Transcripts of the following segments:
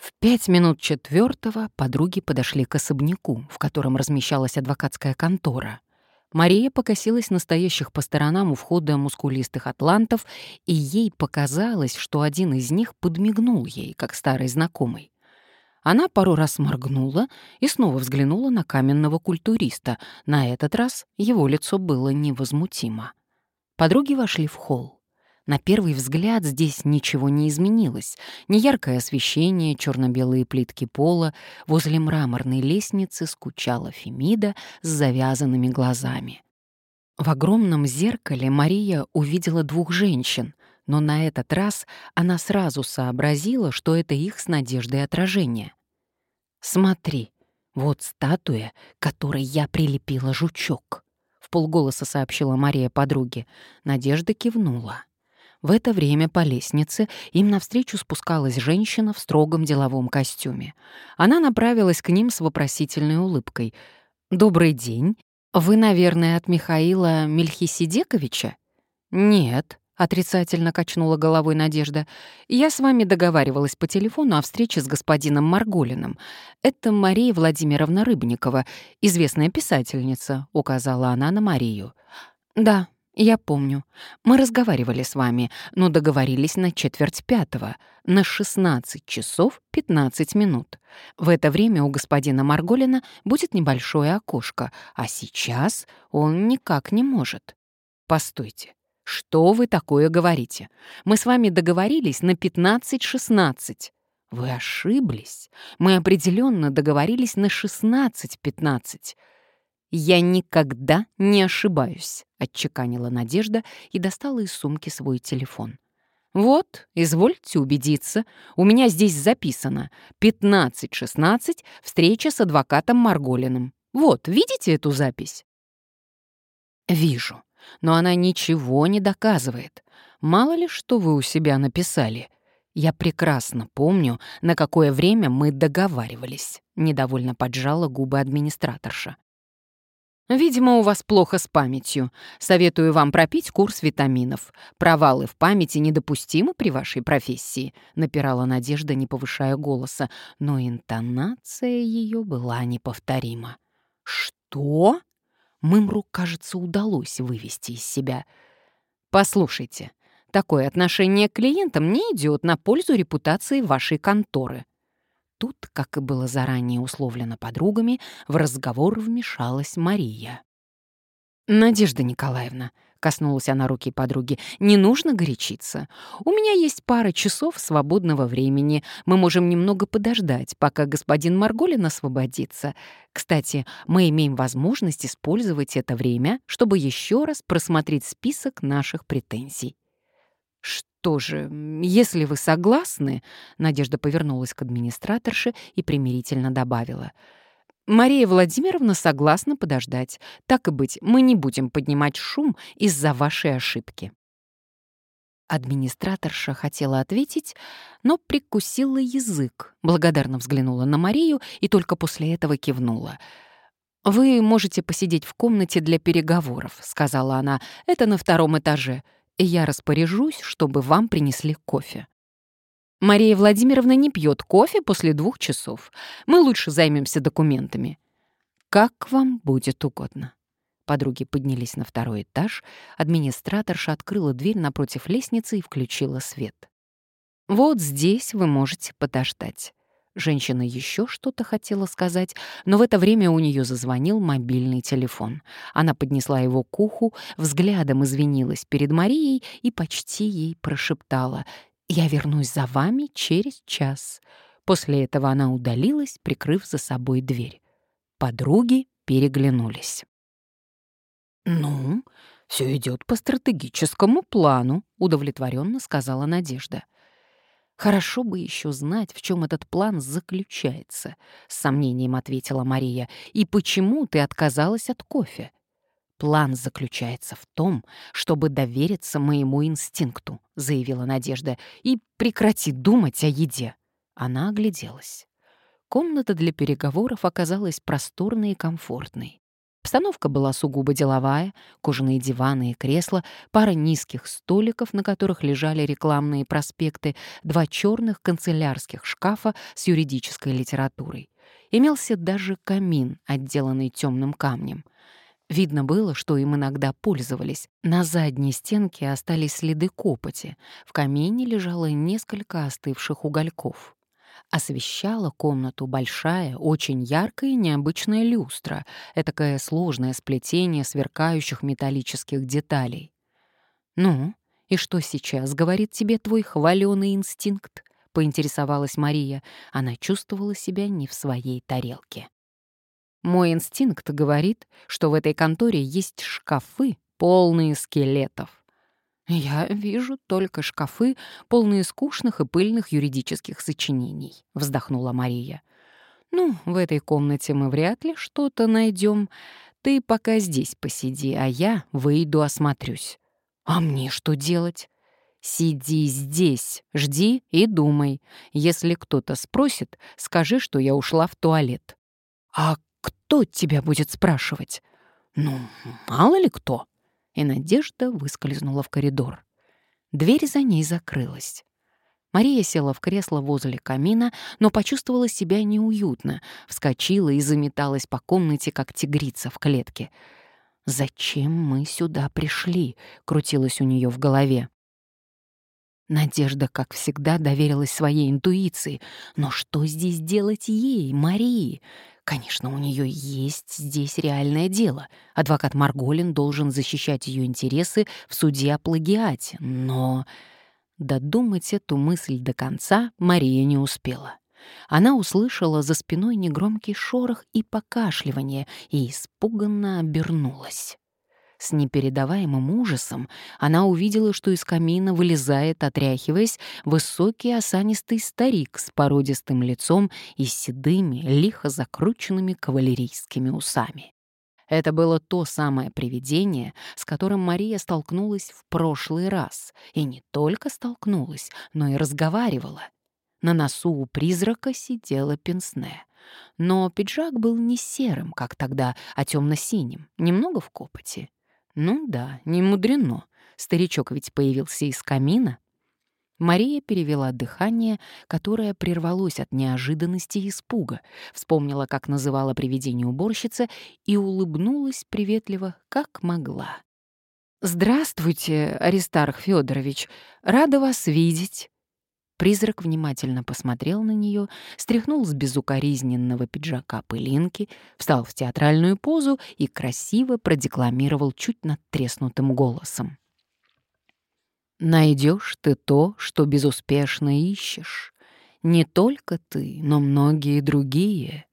В пять минут четвертого подруги подошли к особняку, в котором размещалась адвокатская контора. Мария покосилась настоящих по сторонам у входа мускулистых атлантов, и ей показалось, что один из них подмигнул ей, как старый знакомый. Она пару раз моргнула и снова взглянула на каменного культуриста. На этот раз его лицо было невозмутимо. Подруги вошли в холл. На первый взгляд здесь ничего не изменилось. Неяркое освещение, черно-белые плитки пола. Возле мраморной лестницы скучала Фемида с завязанными глазами. В огромном зеркале Мария увидела двух женщин, но на этот раз она сразу сообразила, что это их с надеждой отражение. «Смотри, вот статуя, которой я прилепила жучок», — в полголоса сообщила Мария подруге. Надежда кивнула. В это время по лестнице им навстречу спускалась женщина в строгом деловом костюме. Она направилась к ним с вопросительной улыбкой. «Добрый день. Вы, наверное, от Михаила Мельхиседековича?» «Нет», — отрицательно качнула головой Надежда. «Я с вами договаривалась по телефону о встрече с господином Марголиным. Это Мария Владимировна Рыбникова, известная писательница», — указала она на Марию. «Да, «Я помню. Мы разговаривали с вами, но договорились на четверть пятого, на 16 часов 15 минут. В это время у господина Марголина будет небольшое окошко, а сейчас он никак не может. Постойте, что вы такое говорите? Мы с вами договорились на 15-16. Вы ошиблись. Мы определенно договорились на 16-15. «Я никогда не ошибаюсь», — отчеканила Надежда и достала из сумки свой телефон. «Вот, извольте убедиться, у меня здесь записано 15-16 встреча с адвокатом Марголиным. Вот, видите эту запись?» «Вижу, но она ничего не доказывает. Мало ли, что вы у себя написали. Я прекрасно помню, на какое время мы договаривались», — недовольно поджала губы администраторша. Видимо, у вас плохо с памятью. Советую вам пропить курс витаминов. Провалы в памяти недопустимы при вашей профессии», — напирала Надежда, не повышая голоса, но интонация ее была неповторима. «Что?» Мымру, кажется, удалось вывести из себя. «Послушайте, такое отношение к клиентам не идет на пользу репутации вашей конторы. Тут, как и было заранее условлено подругами, в разговор вмешалась Мария. «Надежда Николаевна», — коснулась она руки подруги, — «не нужно горячиться. У меня есть пара часов свободного времени. Мы можем немного подождать, пока господин Марголин освободится. Кстати, мы имеем возможность использовать это время, чтобы еще раз просмотреть список наших претензий». «Что же, если вы согласны...» Надежда повернулась к администраторше и примирительно добавила. «Мария Владимировна согласна подождать. Так и быть, мы не будем поднимать шум из-за вашей ошибки». Администраторша хотела ответить, но прикусила язык, благодарно взглянула на Марию и только после этого кивнула. «Вы можете посидеть в комнате для переговоров», — сказала она. «Это на втором этаже и я распоряжусь, чтобы вам принесли кофе. Мария Владимировна не пьет кофе после двух часов. Мы лучше займемся документами. Как вам будет угодно. Подруги поднялись на второй этаж, администраторша открыла дверь напротив лестницы и включила свет. «Вот здесь вы можете подождать. Женщина еще что-то хотела сказать, но в это время у нее зазвонил мобильный телефон. Она поднесла его к уху, взглядом извинилась перед Марией и почти ей прошептала «Я вернусь за вами через час». После этого она удалилась, прикрыв за собой дверь. Подруги переглянулись. «Ну, все идет по стратегическому плану», — удовлетворенно сказала Надежда. «Хорошо бы еще знать, в чем этот план заключается», — с сомнением ответила Мария. «И почему ты отказалась от кофе?» «План заключается в том, чтобы довериться моему инстинкту», — заявила Надежда, «и прекрати думать о еде». Она огляделась. Комната для переговоров оказалась просторной и комфортной. Обстановка была сугубо деловая, кожаные диваны и кресла, пара низких столиков, на которых лежали рекламные проспекты, два черных канцелярских шкафа с юридической литературой. Имелся даже камин, отделанный темным камнем. Видно было, что им иногда пользовались. На задней стенке остались следы копоти. В камине лежало несколько остывших угольков. Освещала комнату большая, очень яркая и необычная люстра, этакое сложное сплетение сверкающих металлических деталей. «Ну, и что сейчас говорит тебе твой хваленый инстинкт?» — поинтересовалась Мария. Она чувствовала себя не в своей тарелке. «Мой инстинкт говорит, что в этой конторе есть шкафы, полные скелетов. «Я вижу только шкафы, полные скучных и пыльных юридических сочинений», — вздохнула Мария. «Ну, в этой комнате мы вряд ли что-то найдем. Ты пока здесь посиди, а я выйду осмотрюсь». «А мне что делать?» «Сиди здесь, жди и думай. Если кто-то спросит, скажи, что я ушла в туалет». «А кто тебя будет спрашивать?» «Ну, мало ли кто», и Надежда выскользнула в коридор. Дверь за ней закрылась. Мария села в кресло возле камина, но почувствовала себя неуютно, вскочила и заметалась по комнате, как тигрица в клетке. «Зачем мы сюда пришли?» — крутилось у нее в голове. Надежда, как всегда, доверилась своей интуиции. Но что здесь делать ей, Марии? Конечно, у нее есть здесь реальное дело. Адвокат Марголин должен защищать ее интересы в суде о плагиате, но... Додумать эту мысль до конца Мария не успела. Она услышала за спиной негромкий шорох и покашливание и испуганно обернулась. С непередаваемым ужасом она увидела, что из камина вылезает, отряхиваясь, высокий осанистый старик с породистым лицом и седыми, лихо закрученными кавалерийскими усами. Это было то самое привидение, с которым Мария столкнулась в прошлый раз, и не только столкнулась, но и разговаривала. На носу у призрака сидела пенсне. Но пиджак был не серым, как тогда, а темно-синим, немного в копоти. Ну да, не мудрено. Старичок ведь появился из камина. Мария перевела дыхание, которое прервалось от неожиданности и испуга, вспомнила, как называла привидение уборщица, и улыбнулась приветливо, как могла. «Здравствуйте, Аристарх Федорович, рада вас видеть». Призрак внимательно посмотрел на нее, стряхнул с безукоризненного пиджака пылинки, встал в театральную позу и красиво продекламировал чуть надтреснутым голосом. «Найдешь ты то, что безуспешно ищешь. Не только ты, но многие другие.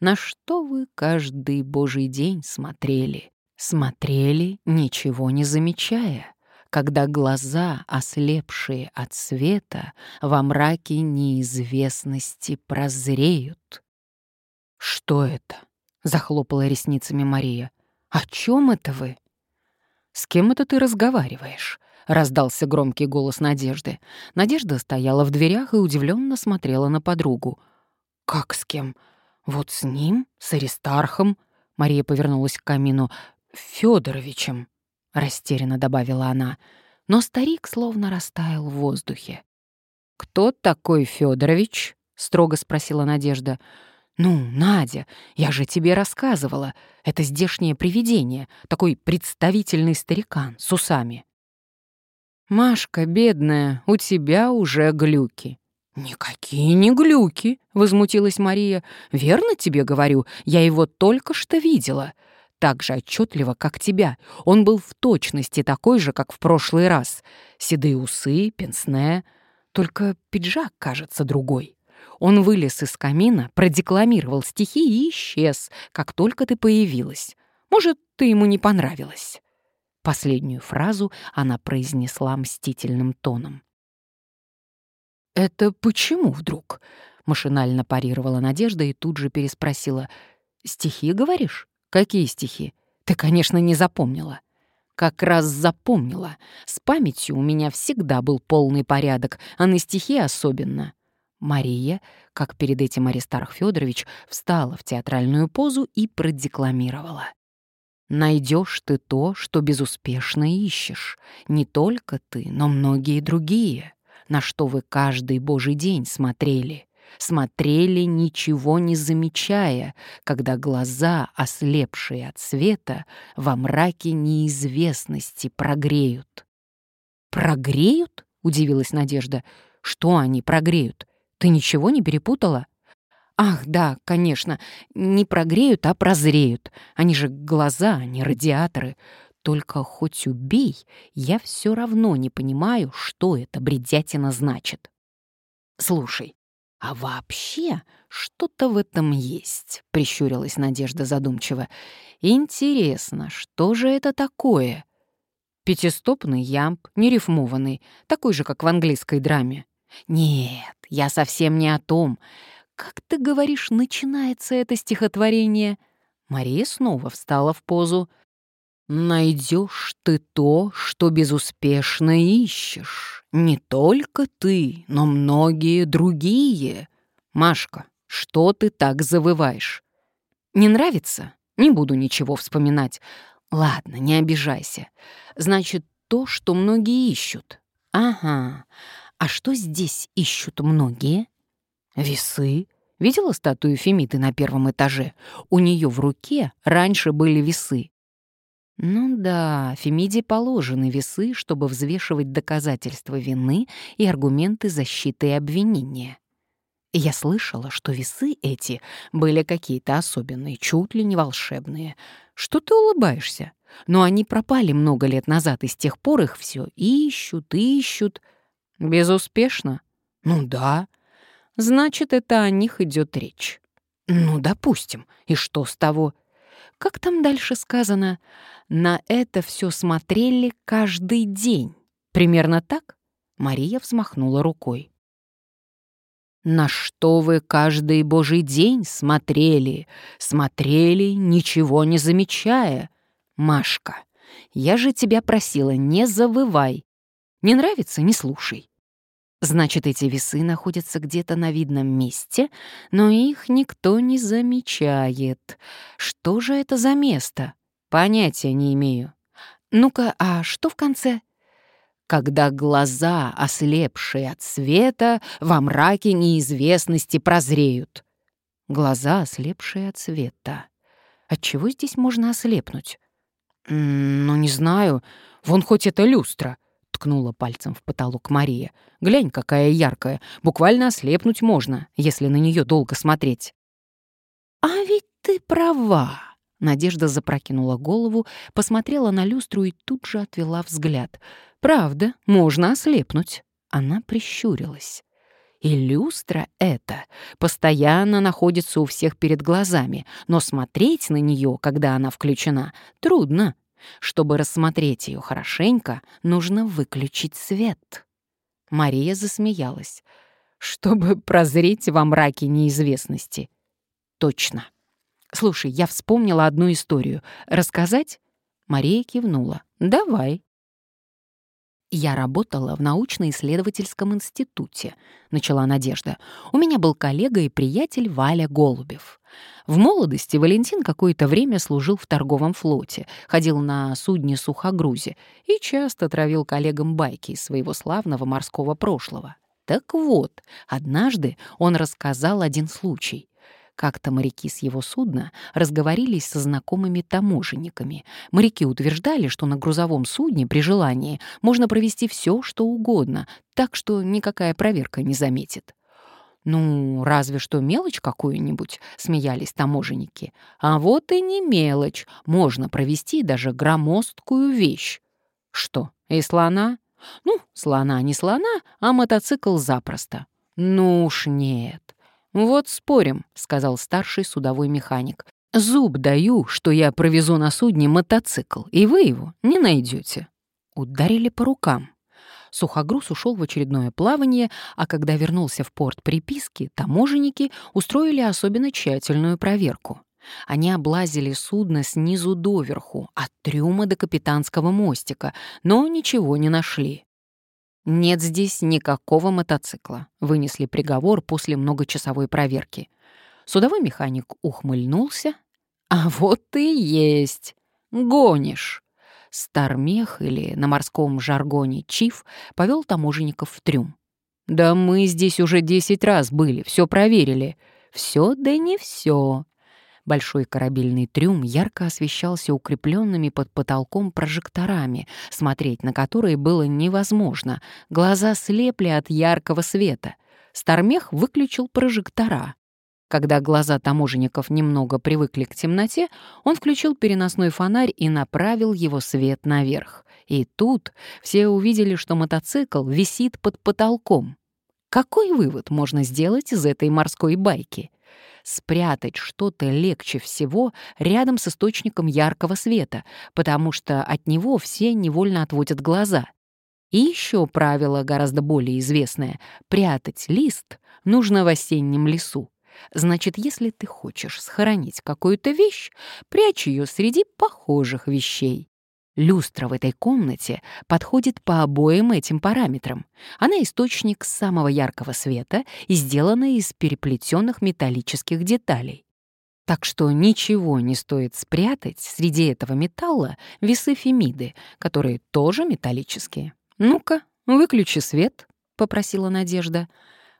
На что вы каждый божий день смотрели? Смотрели, ничего не замечая когда глаза, ослепшие от света, во мраке неизвестности прозреют. «Что это?» — захлопала ресницами Мария. «О чем это вы?» «С кем это ты разговариваешь?» — раздался громкий голос Надежды. Надежда стояла в дверях и удивленно смотрела на подругу. «Как с кем? Вот с ним? С Аристархом?» Мария повернулась к камину. Федоровичем растерянно добавила она, но старик словно растаял в воздухе. «Кто такой Федорович? строго спросила Надежда. «Ну, Надя, я же тебе рассказывала. Это здешнее привидение, такой представительный старикан с усами». «Машка, бедная, у тебя уже глюки». «Никакие не глюки», — возмутилась Мария. «Верно тебе говорю, я его только что видела так же отчетливо, как тебя. Он был в точности такой же, как в прошлый раз. Седые усы, пенсне. Только пиджак, кажется, другой. Он вылез из камина, продекламировал стихи и исчез, как только ты появилась. Может, ты ему не понравилась. Последнюю фразу она произнесла мстительным тоном. «Это почему вдруг?» — машинально парировала Надежда и тут же переспросила. «Стихи, говоришь?» «Какие стихи? Ты, конечно, не запомнила». «Как раз запомнила. С памятью у меня всегда был полный порядок, а на стихи особенно». Мария, как перед этим Аристарх Федорович, встала в театральную позу и продекламировала. Найдешь ты то, что безуспешно ищешь. Не только ты, но многие другие, на что вы каждый божий день смотрели. Смотрели, ничего не замечая, когда глаза, ослепшие от света, во мраке неизвестности прогреют. «Прогреют?» — удивилась Надежда. «Что они прогреют? Ты ничего не перепутала?» Ах, да, конечно, не прогреют, а прозреют. Они же глаза, а не радиаторы. Только хоть убей, я все равно не понимаю, что это бредятина значит. Слушай, а вообще что-то в этом есть, прищурилась Надежда задумчиво. Интересно, что же это такое? Пятистопный ямб, нерифмованный, такой же, как в английской драме. Нет, я совсем не о том. «Как ты говоришь, начинается это стихотворение?» Мария снова встала в позу. «Найдешь ты то, что безуспешно ищешь. Не только ты, но многие другие. Машка, что ты так завываешь? Не нравится? Не буду ничего вспоминать. Ладно, не обижайся. Значит, то, что многие ищут. Ага. А что здесь ищут многие?» Весы? Видела статую Фемиды на первом этаже? У нее в руке раньше были весы. Ну да, Фемиде положены весы, чтобы взвешивать доказательства вины и аргументы защиты и обвинения. Я слышала, что весы эти были какие-то особенные, чуть ли не волшебные. Что ты улыбаешься? Но они пропали много лет назад, и с тех пор их все ищут, ищут. Безуспешно? Ну да. Значит, это о них идет речь. Ну, допустим. И что с того? Как там дальше сказано? На это все смотрели каждый день. Примерно так? Мария взмахнула рукой. На что вы каждый божий день смотрели? Смотрели, ничего не замечая. Машка, я же тебя просила, не завывай. Не нравится — не слушай. Значит, эти весы находятся где-то на видном месте, но их никто не замечает. Что же это за место? Понятия не имею. Ну-ка, а что в конце? Когда глаза, ослепшие от света, во мраке неизвестности прозреют. Глаза, ослепшие от света. От чего здесь можно ослепнуть? Ну, не знаю. Вон хоть это люстра ткнула пальцем в потолок Мария. «Глянь, какая яркая! Буквально ослепнуть можно, если на нее долго смотреть». «А ведь ты права!» Надежда запрокинула голову, посмотрела на люстру и тут же отвела взгляд. «Правда, можно ослепнуть». Она прищурилась. И люстра эта постоянно находится у всех перед глазами, но смотреть на нее, когда она включена, трудно. Чтобы рассмотреть ее хорошенько, нужно выключить свет. Мария засмеялась. Чтобы прозреть во мраке неизвестности. Точно. Слушай, я вспомнила одну историю. Рассказать? Мария кивнула. Давай. «Я работала в научно-исследовательском институте», — начала Надежда. «У меня был коллега и приятель Валя Голубев. В молодости Валентин какое-то время служил в торговом флоте, ходил на судне сухогрузе и часто травил коллегам байки из своего славного морского прошлого. Так вот, однажды он рассказал один случай. Как-то моряки с его судна разговорились со знакомыми таможенниками. Моряки утверждали, что на грузовом судне при желании можно провести все, что угодно, так что никакая проверка не заметит. «Ну, разве что мелочь какую-нибудь», — смеялись таможенники. «А вот и не мелочь. Можно провести даже громоздкую вещь». «Что, и слона?» «Ну, слона не слона, а мотоцикл запросто». «Ну уж нет. «Вот спорим», — сказал старший судовой механик. «Зуб даю, что я провезу на судне мотоцикл, и вы его не найдете». Ударили по рукам. Сухогруз ушел в очередное плавание, а когда вернулся в порт приписки, таможенники устроили особенно тщательную проверку. Они облазили судно снизу доверху, от трюма до капитанского мостика, но ничего не нашли. «Нет здесь никакого мотоцикла», — вынесли приговор после многочасовой проверки. Судовой механик ухмыльнулся. «А вот и есть!» «Гонишь!» Стармех, или на морском жаргоне Чиф, повел таможенников в трюм. «Да мы здесь уже десять раз были, все проверили». «Все, да не все. Большой корабельный трюм ярко освещался укрепленными под потолком прожекторами, смотреть на которые было невозможно. Глаза слепли от яркого света. Стармех выключил прожектора. Когда глаза таможенников немного привыкли к темноте, он включил переносной фонарь и направил его свет наверх. И тут все увидели, что мотоцикл висит под потолком. Какой вывод можно сделать из этой морской байки? Спрятать что-то легче всего рядом с источником яркого света, потому что от него все невольно отводят глаза. И еще правило гораздо более известное — прятать лист нужно в осеннем лесу. Значит, если ты хочешь сохранить какую-то вещь, прячь ее среди похожих вещей. Люстра в этой комнате подходит по обоим этим параметрам. Она источник самого яркого света и сделана из переплетенных металлических деталей. Так что ничего не стоит спрятать среди этого металла весы Фемиды, которые тоже металлические. «Ну-ка, выключи свет», — попросила Надежда.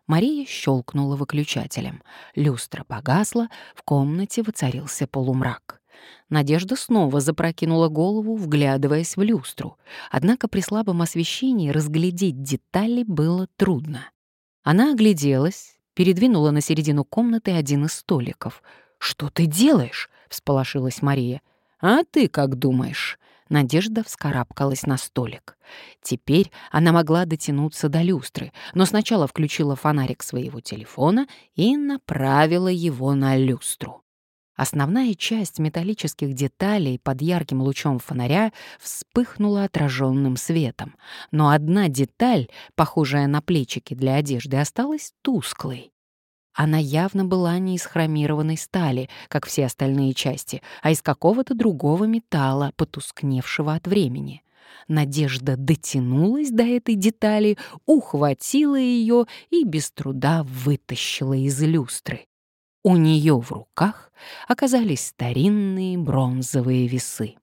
Мария щелкнула выключателем. Люстра погасла, в комнате воцарился полумрак. Надежда снова запрокинула голову, вглядываясь в люстру. Однако при слабом освещении разглядеть детали было трудно. Она огляделась, передвинула на середину комнаты один из столиков. «Что ты делаешь?» — всполошилась Мария. «А ты как думаешь?» Надежда вскарабкалась на столик. Теперь она могла дотянуться до люстры, но сначала включила фонарик своего телефона и направила его на люстру. Основная часть металлических деталей под ярким лучом фонаря вспыхнула отраженным светом, но одна деталь, похожая на плечики для одежды, осталась тусклой. Она явно была не из хромированной стали, как все остальные части, а из какого-то другого металла, потускневшего от времени. Надежда дотянулась до этой детали, ухватила ее и без труда вытащила из люстры. У нее в руках оказались старинные бронзовые весы.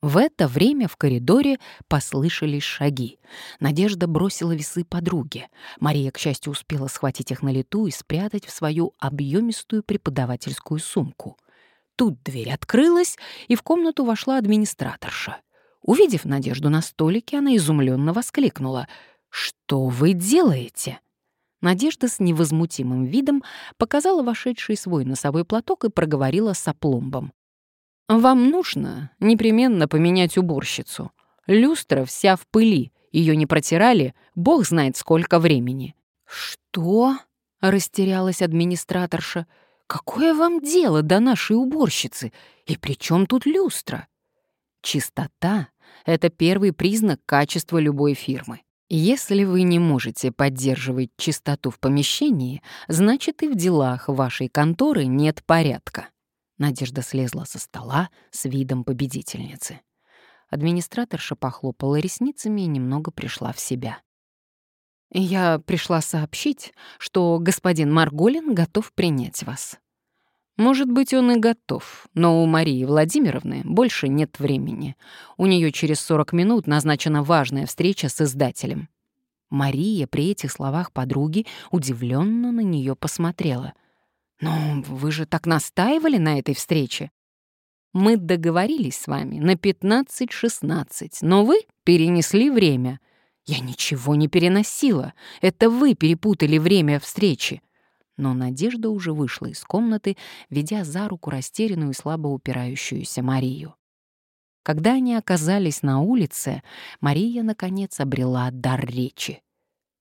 В это время в коридоре послышались шаги. Надежда бросила весы подруге. Мария, к счастью, успела схватить их на лету и спрятать в свою объемистую преподавательскую сумку. Тут дверь открылась, и в комнату вошла администраторша. Увидев Надежду на столике, она изумленно воскликнула. «Что вы делаете?» Надежда с невозмутимым видом показала вошедший свой носовой платок и проговорила с опломбом. «Вам нужно непременно поменять уборщицу. Люстра вся в пыли, ее не протирали, бог знает сколько времени». «Что?» — растерялась администраторша. «Какое вам дело до нашей уборщицы? И при чем тут люстра?» Чистота — это первый признак качества любой фирмы. Если вы не можете поддерживать чистоту в помещении, значит и в делах вашей конторы нет порядка. Надежда слезла со стола с видом победительницы. Администраторша похлопала ресницами и немного пришла в себя. «Я пришла сообщить, что господин Марголин готов принять вас. Может быть, он и готов, но у Марии Владимировны больше нет времени. У нее через 40 минут назначена важная встреча с издателем. Мария при этих словах подруги удивленно на нее посмотрела. «Но вы же так настаивали на этой встрече?» «Мы договорились с вами на 15-16, но вы перенесли время». «Я ничего не переносила. Это вы перепутали время встречи но Надежда уже вышла из комнаты, ведя за руку растерянную и слабо упирающуюся Марию. Когда они оказались на улице, Мария, наконец, обрела дар речи.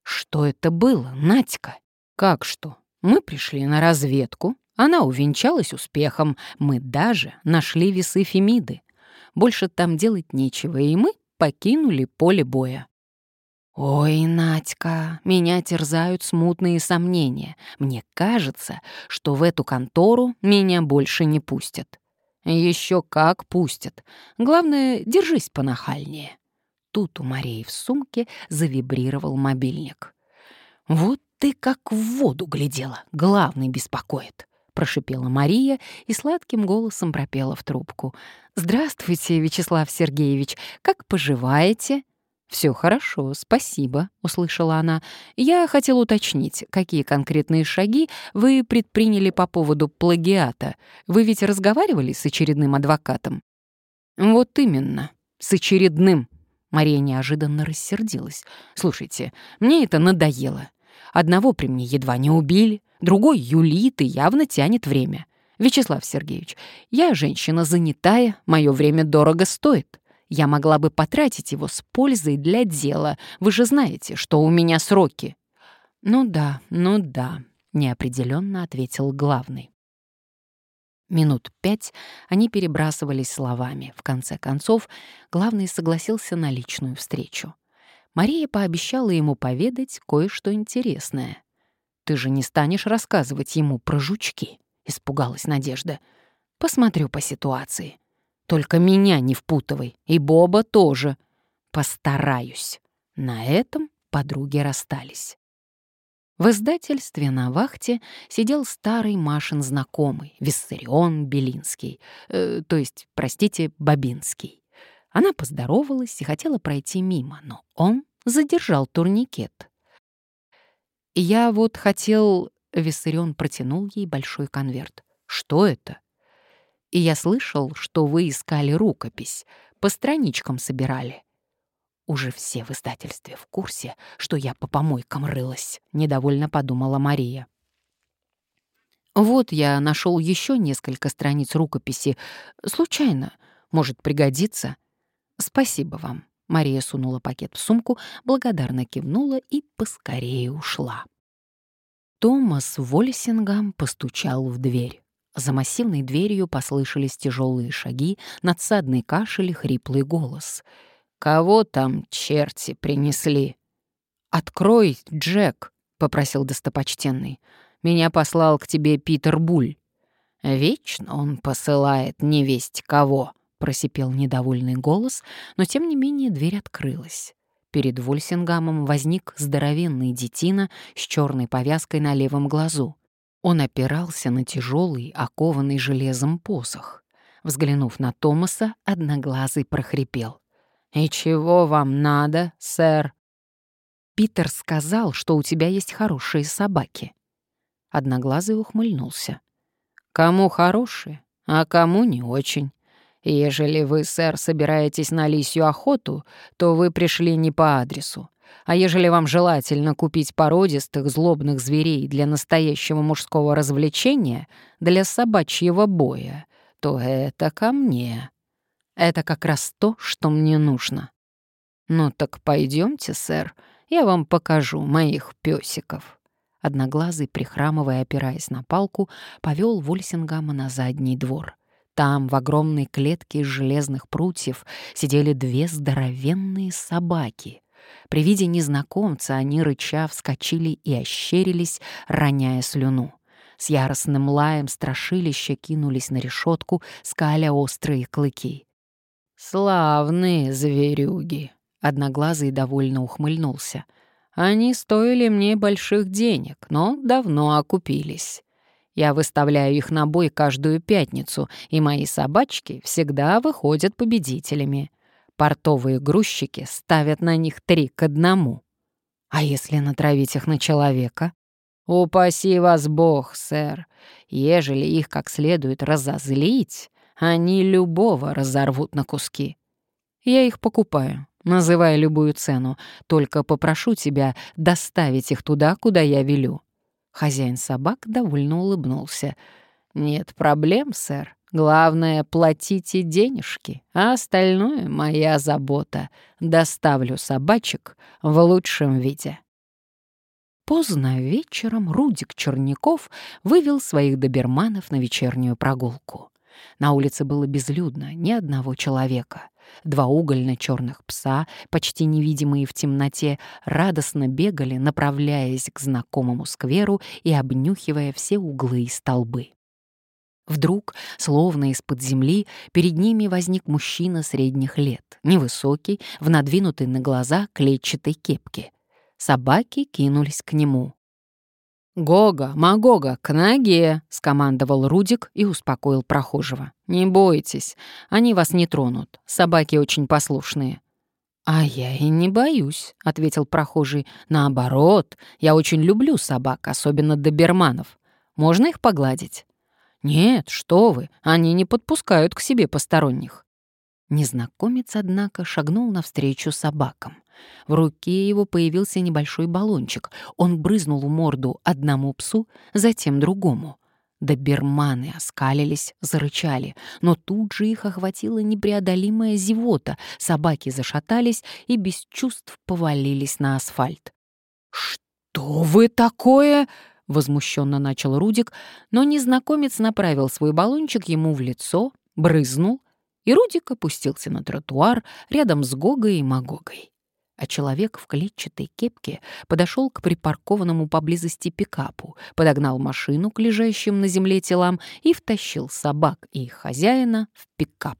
«Что это было, Надька?» «Как что? Мы пришли на разведку. Она увенчалась успехом. Мы даже нашли весы Фемиды. Больше там делать нечего, и мы покинули поле боя. «Ой, Надька, меня терзают смутные сомнения. Мне кажется, что в эту контору меня больше не пустят». Еще как пустят. Главное, держись понахальнее». Тут у Марии в сумке завибрировал мобильник. «Вот ты как в воду глядела, главный беспокоит. — прошипела Мария и сладким голосом пропела в трубку. «Здравствуйте, Вячеслав Сергеевич, как поживаете?» Все хорошо, спасибо», — услышала она. «Я хотел уточнить, какие конкретные шаги вы предприняли по поводу плагиата. Вы ведь разговаривали с очередным адвокатом?» «Вот именно, с очередным», Мария неожиданно рассердилась. «Слушайте, мне это надоело. Одного при мне едва не убили, другой юлит и явно тянет время. Вячеслав Сергеевич, я женщина занятая, мое время дорого стоит. Я могла бы потратить его с пользой для дела. Вы же знаете, что у меня сроки». «Ну да, ну да», — неопределенно ответил главный. Минут пять они перебрасывались словами. В конце концов, главный согласился на личную встречу. Мария пообещала ему поведать кое-что интересное. «Ты же не станешь рассказывать ему про жучки?» — испугалась Надежда. «Посмотрю по ситуации. Только меня не впутывай, и Боба тоже. Постараюсь». На этом подруги расстались. В издательстве на вахте сидел старый Машин знакомый, Виссарион Белинский, э, то есть, простите, Бабинский. Она поздоровалась и хотела пройти мимо, но он задержал турникет. «Я вот хотел...» — Виссарион протянул ей большой конверт. «Что это?» «И я слышал, что вы искали рукопись, по страничкам собирали. Уже все в издательстве в курсе, что я по помойкам рылась, недовольно подумала Мария. Вот я нашел еще несколько страниц рукописи. Случайно. Может пригодиться. Спасибо вам. Мария сунула пакет в сумку, благодарно кивнула и поскорее ушла. Томас Вольсингам постучал в дверь. За массивной дверью послышались тяжелые шаги, надсадный кашель хриплый голос — «Кого там черти принесли?» «Открой, Джек», — попросил достопочтенный. «Меня послал к тебе Питер Буль». «Вечно он посылает невесть кого», — просипел недовольный голос, но тем не менее дверь открылась. Перед Вольсингамом возник здоровенный детина с черной повязкой на левом глазу. Он опирался на тяжелый, окованный железом посох. Взглянув на Томаса, одноглазый прохрипел. «И чего вам надо, сэр?» «Питер сказал, что у тебя есть хорошие собаки». Одноглазый ухмыльнулся. «Кому хорошие, а кому не очень. Ежели вы, сэр, собираетесь на лисью охоту, то вы пришли не по адресу. А ежели вам желательно купить породистых злобных зверей для настоящего мужского развлечения, для собачьего боя, то это ко мне. Это как раз то, что мне нужно. Ну так пойдемте, сэр, я вам покажу моих песиков. Одноглазый, прихрамывая, опираясь на палку, повел Вольсингама на задний двор. Там, в огромной клетке из железных прутьев, сидели две здоровенные собаки. При виде незнакомца они, рыча, вскочили и ощерились, роняя слюну. С яростным лаем страшилища кинулись на решетку, скаля острые клыки. «Славные зверюги!» — Одноглазый довольно ухмыльнулся. «Они стоили мне больших денег, но давно окупились. Я выставляю их на бой каждую пятницу, и мои собачки всегда выходят победителями. Портовые грузчики ставят на них три к одному. А если натравить их на человека? Упаси вас Бог, сэр. Ежели их как следует разозлить, они любого разорвут на куски. Я их покупаю, называя любую цену, только попрошу тебя доставить их туда, куда я велю». Хозяин собак довольно улыбнулся. «Нет проблем, сэр. Главное, платите денежки, а остальное — моя забота. Доставлю собачек в лучшем виде». Поздно вечером Рудик Черняков вывел своих доберманов на вечернюю прогулку. На улице было безлюдно, ни одного человека. Два угольно-черных пса, почти невидимые в темноте, радостно бегали, направляясь к знакомому скверу и обнюхивая все углы и столбы. Вдруг, словно из-под земли, перед ними возник мужчина средних лет, невысокий, в надвинутой на глаза клетчатой кепке. Собаки кинулись к нему. «Гога, Магога, к ноге!» — скомандовал Рудик и успокоил прохожего. «Не бойтесь, они вас не тронут, собаки очень послушные». «А я и не боюсь», — ответил прохожий. «Наоборот, я очень люблю собак, особенно доберманов. Можно их погладить?» «Нет, что вы, они не подпускают к себе посторонних». Незнакомец, однако, шагнул навстречу собакам. В руке его появился небольшой баллончик. Он брызнул в морду одному псу, затем другому. Доберманы оскалились, зарычали, но тут же их охватила непреодолимая зевота, собаки зашатались и без чувств повалились на асфальт. «Что вы такое?» — возмущенно начал Рудик, но незнакомец направил свой баллончик ему в лицо, брызнул, и Рудик опустился на тротуар рядом с Гогой и Магогой а человек в клетчатой кепке подошел к припаркованному поблизости пикапу, подогнал машину к лежащим на земле телам и втащил собак и их хозяина в пикап.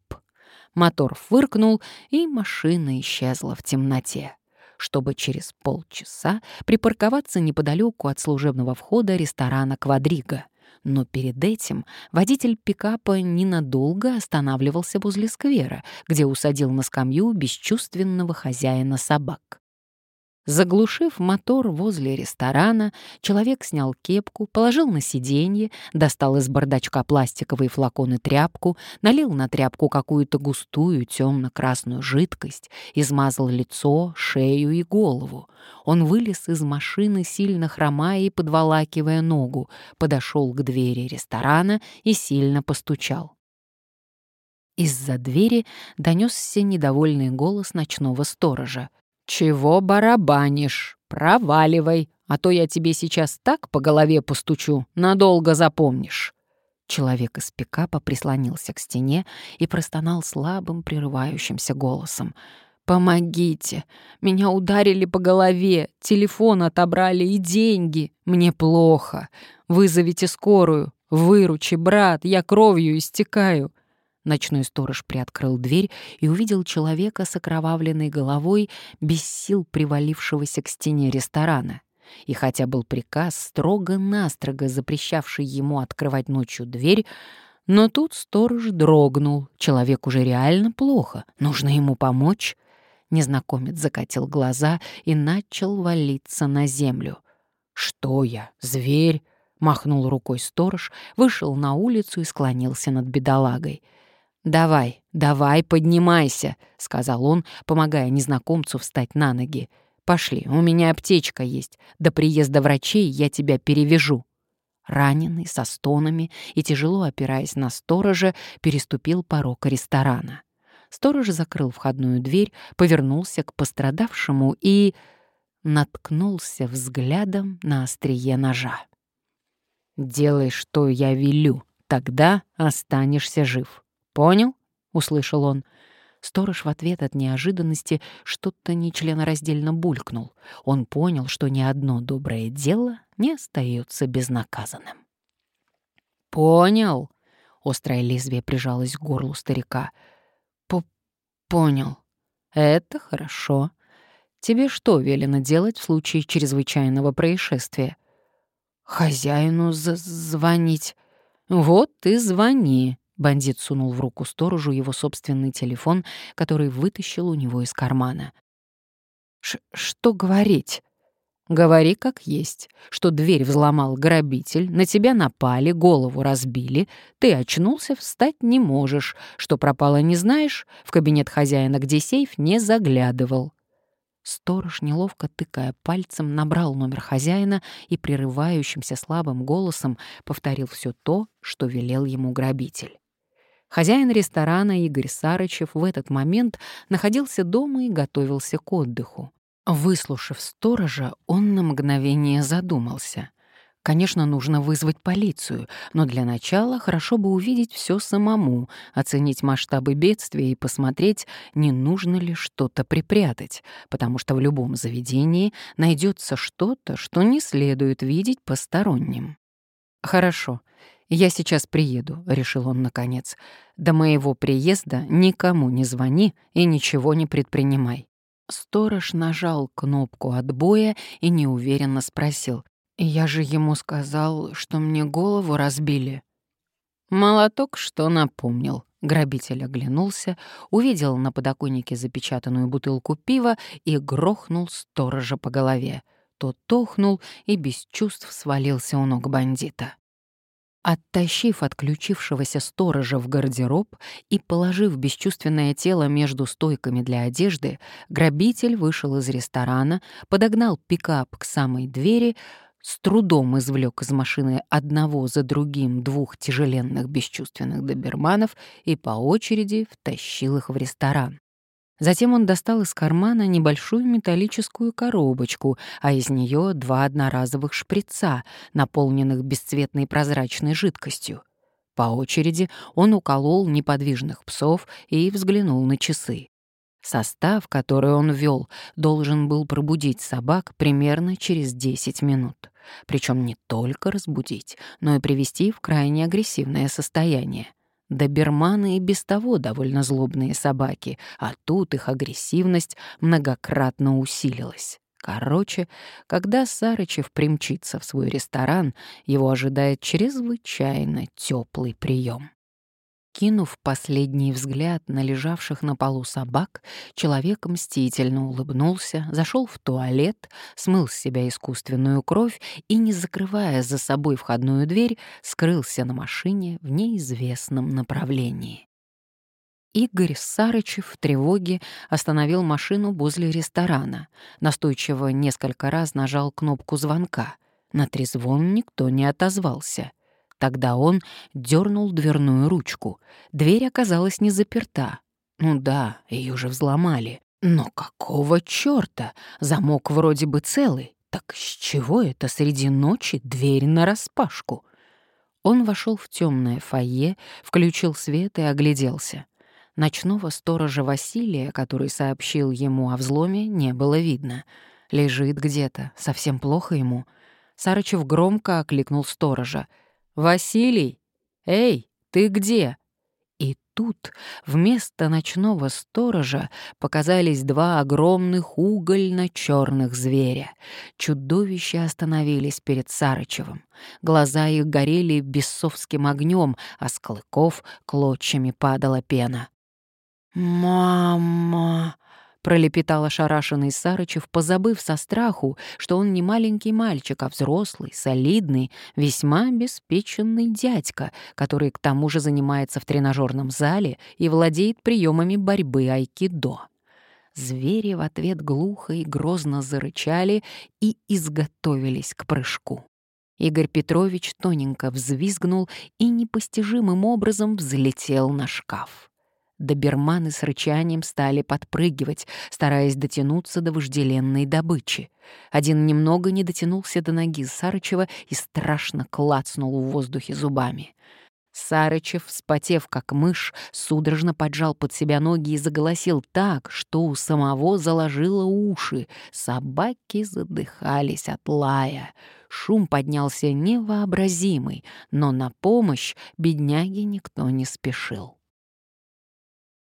Мотор фыркнул, и машина исчезла в темноте чтобы через полчаса припарковаться неподалеку от служебного входа ресторана «Квадрига». Но перед этим водитель пикапа ненадолго останавливался возле сквера, где усадил на скамью бесчувственного хозяина собак. Заглушив мотор возле ресторана, человек снял кепку, положил на сиденье, достал из бардачка пластиковые флаконы тряпку, налил на тряпку какую-то густую темно-красную жидкость, измазал лицо, шею и голову. Он вылез из машины, сильно хромая и подволакивая ногу, подошел к двери ресторана и сильно постучал. Из-за двери донесся недовольный голос ночного сторожа — «Чего барабанишь? Проваливай, а то я тебе сейчас так по голове постучу, надолго запомнишь». Человек из пикапа прислонился к стене и простонал слабым, прерывающимся голосом. «Помогите! Меня ударили по голове, телефон отобрали и деньги. Мне плохо. Вызовите скорую. Выручи, брат, я кровью истекаю. Ночной сторож приоткрыл дверь и увидел человека с окровавленной головой, без сил привалившегося к стене ресторана. И хотя был приказ, строго-настрого запрещавший ему открывать ночью дверь, но тут сторож дрогнул. Человек уже реально плохо, нужно ему помочь. Незнакомец закатил глаза и начал валиться на землю. «Что я, зверь?» — махнул рукой сторож, вышел на улицу и склонился над бедолагой — «Давай, давай, поднимайся», — сказал он, помогая незнакомцу встать на ноги. «Пошли, у меня аптечка есть. До приезда врачей я тебя перевяжу». Раненый, со стонами и тяжело опираясь на сторожа, переступил порог ресторана. Сторож закрыл входную дверь, повернулся к пострадавшему и наткнулся взглядом на острие ножа. «Делай, что я велю, тогда останешься жив. «Понял?» — услышал он. Сторож в ответ от неожиданности что-то нечленораздельно булькнул. Он понял, что ни одно доброе дело не остается безнаказанным. «Понял?» — острое лезвие прижалось к горлу старика. «Понял. Это хорошо. Тебе что велено делать в случае чрезвычайного происшествия?» «Хозяину звонить». «Вот ты звони», Бандит сунул в руку сторожу его собственный телефон, который вытащил у него из кармана. «Что говорить?» «Говори как есть, что дверь взломал грабитель, на тебя напали, голову разбили, ты очнулся, встать не можешь, что пропало не знаешь, в кабинет хозяина, где сейф, не заглядывал». Сторож, неловко тыкая пальцем, набрал номер хозяина и прерывающимся слабым голосом повторил все то, что велел ему грабитель. Хозяин ресторана Игорь Сарычев в этот момент находился дома и готовился к отдыху. Выслушав сторожа, он на мгновение задумался. Конечно, нужно вызвать полицию, но для начала хорошо бы увидеть все самому, оценить масштабы бедствия и посмотреть, не нужно ли что-то припрятать, потому что в любом заведении найдется что-то, что не следует видеть посторонним. «Хорошо, «Я сейчас приеду», — решил он наконец. «До моего приезда никому не звони и ничего не предпринимай». Сторож нажал кнопку отбоя и неуверенно спросил. «Я же ему сказал, что мне голову разбили». Молоток что напомнил. Грабитель оглянулся, увидел на подоконнике запечатанную бутылку пива и грохнул сторожа по голове. Тот тохнул и без чувств свалился у ног бандита. Оттащив отключившегося сторожа в гардероб и положив бесчувственное тело между стойками для одежды, грабитель вышел из ресторана, подогнал пикап к самой двери, с трудом извлек из машины одного за другим двух тяжеленных бесчувственных доберманов и по очереди втащил их в ресторан. Затем он достал из кармана небольшую металлическую коробочку, а из нее два одноразовых шприца, наполненных бесцветной прозрачной жидкостью. По очереди он уколол неподвижных псов и взглянул на часы. Состав, который он ввел, должен был пробудить собак примерно через 10 минут. Причем не только разбудить, но и привести в крайне агрессивное состояние. Доберманы и без того довольно злобные собаки, а тут их агрессивность многократно усилилась. Короче, когда Сарычев примчится в свой ресторан, его ожидает чрезвычайно теплый прием. Кинув последний взгляд на лежавших на полу собак, человек мстительно улыбнулся, зашел в туалет, смыл с себя искусственную кровь и, не закрывая за собой входную дверь, скрылся на машине в неизвестном направлении. Игорь Сарычев в тревоге остановил машину возле ресторана, настойчиво несколько раз нажал кнопку звонка. На трезвон никто не отозвался — Тогда он дернул дверную ручку. Дверь оказалась не заперта. Ну да, ее же взломали. Но какого чёрта? Замок вроде бы целый. Так с чего это среди ночи дверь нараспашку? Он вошел в темное фойе, включил свет и огляделся. Ночного сторожа Василия, который сообщил ему о взломе, не было видно. Лежит где-то, совсем плохо ему. Сарычев громко окликнул сторожа — «Василий! Эй, ты где?» И тут вместо ночного сторожа показались два огромных угольно-черных зверя. Чудовища остановились перед Сарычевым. Глаза их горели бесовским огнем, а с клыков клочьями падала пена. «Мама!» Пролепетал ошарашенный Сарычев, позабыв со страху, что он не маленький мальчик, а взрослый, солидный, весьма обеспеченный дядька, который к тому же занимается в тренажерном зале и владеет приемами борьбы айкидо. Звери в ответ глухо и грозно зарычали и изготовились к прыжку. Игорь Петрович тоненько взвизгнул и непостижимым образом взлетел на шкаф. Доберманы с рычанием стали подпрыгивать, стараясь дотянуться до вожделенной добычи. Один немного не дотянулся до ноги Сарычева и страшно клацнул в воздухе зубами. Сарычев, вспотев как мышь, судорожно поджал под себя ноги и заголосил так, что у самого заложило уши. Собаки задыхались от лая. Шум поднялся невообразимый, но на помощь бедняге никто не спешил.